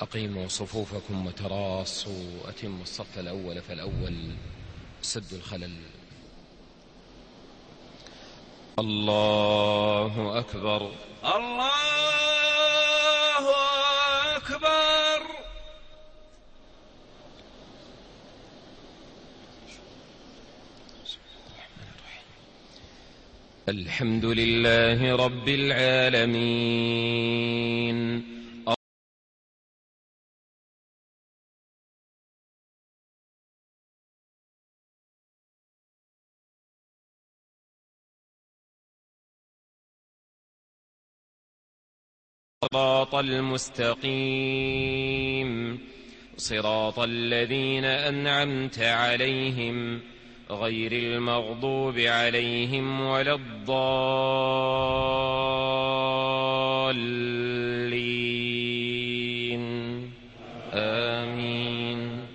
أقيموا صفوفكم وتراصوا أتموا الصف الأول فالأول سد الخلل. الله أكبر. الله أكبر. الحمد لله رب العالمين. الصراط المستقيم. صراط الذين أنعمت عليهم غير المغضوب عليهم ولا الضالين. آمين.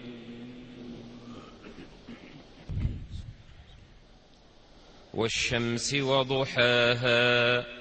والشمس وضحاها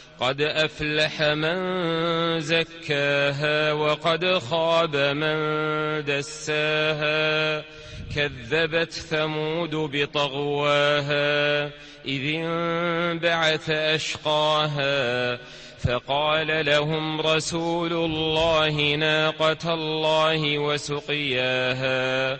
قد أفلح من زكاها وقد خاب من دساها. كذبت ثمود بطغواها إذ انبعث أشقاها. فقال لهم رسول الله ناقة الله وسقياها.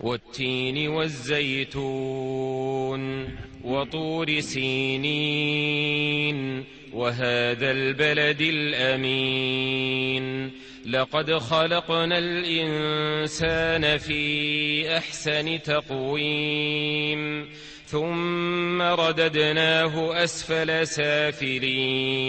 والتين والزيتون وطور سينين وهذا البلد الأمين. لقد خلقنا الإنسان في أحسن تقويم ثم رددناه أسفل سافلين.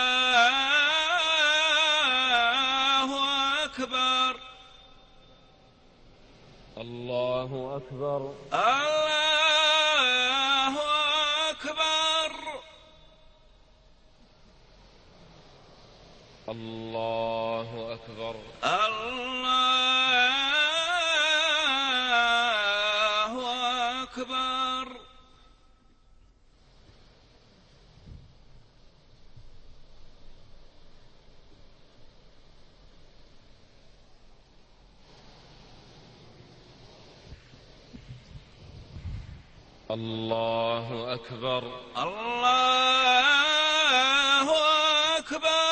أكبر. الله أكبر. الله الله أكبر. الله أكبر